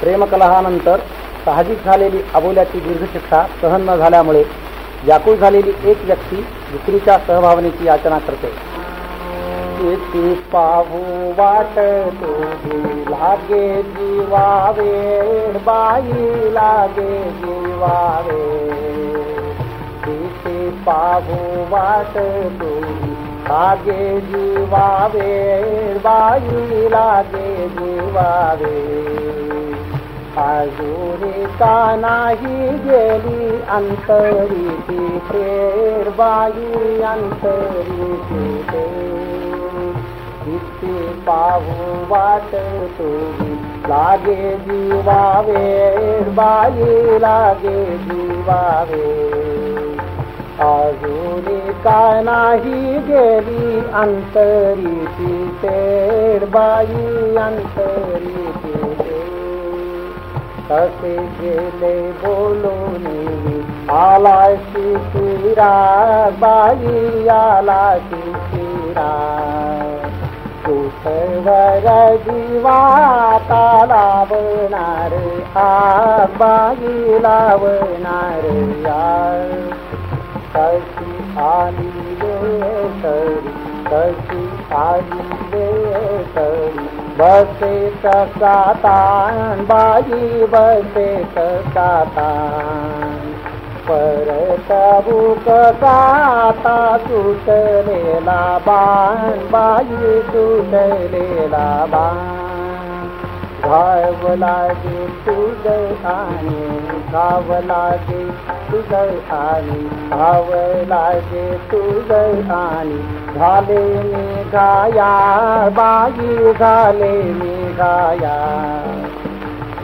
प्रेमकलहानंतर साहजिक झालेली अबोल्याची दीर्घशिक्षा सहन न झाल्यामुळे व्याकुळ झालेली एक व्यक्ती दुसरीच्या सहभावनेची याचना करते. किती पाहू वाट तुझी लागे जीवावे बाई लागे जीवावे. किती पाहू वाट तुझी लागे जीवावे बाई लागे जीवावे. आजुरी नाही गेली अंतरी तिथेर बाई जुरे काहि गे अन्तरिति बाल अन्तरि इगे दिवाे बाले लगे दिवा आूरि नाही गेली अंतरी फेर बाई अंतरी कसे गेले बोलून आला शिशिरा बाई आला कुठवर जीवा लावणार आ बाई लावणार या कशी आली तरी कशी आली तरी बसे तसा बाई बसे तसा परत बुक काता सुटलेला बाण बाई सुटलेला बाण. घाव लागे तुझ आणि घाव लागे तुझ आणि घाव लागे तुझ आणि झाले मी गाया बाई झाले मी गाया.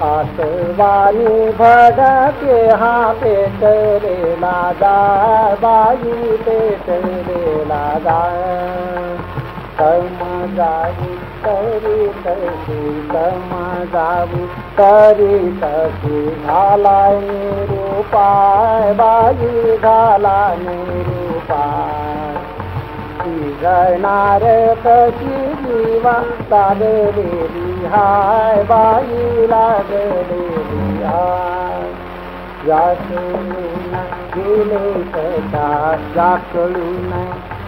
आसवानी भडके हा पेट रे लादा बाई पेट रे लादा कर्म जाई तरी तशी कर्म जावी तरी तशी झाला निरूपाय बाजी झाला निरूपाय जळणार कशी जीवा लागलेली हाय बाई लागलेली हाय याकडून गेले कदा याकडून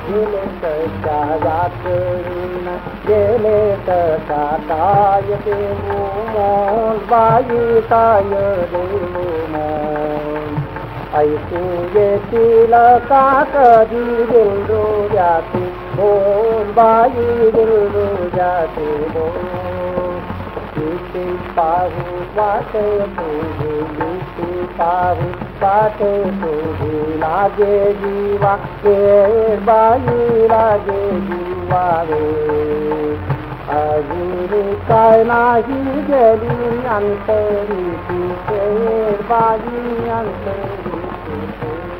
गेले कशा याकडून गेले कशा काय देऊ मोल बाई काय देऊ मोल ऐकू येतील का कधी दिलरुजाती बोल बाई दिलरुजाती बोल किती पाहू वाट तुझी किती पाहू वाट तुझी लागे जीवा के बाई लागे जीवा रे अजून काय नाही गेली अंतरी ती बाई अंतरी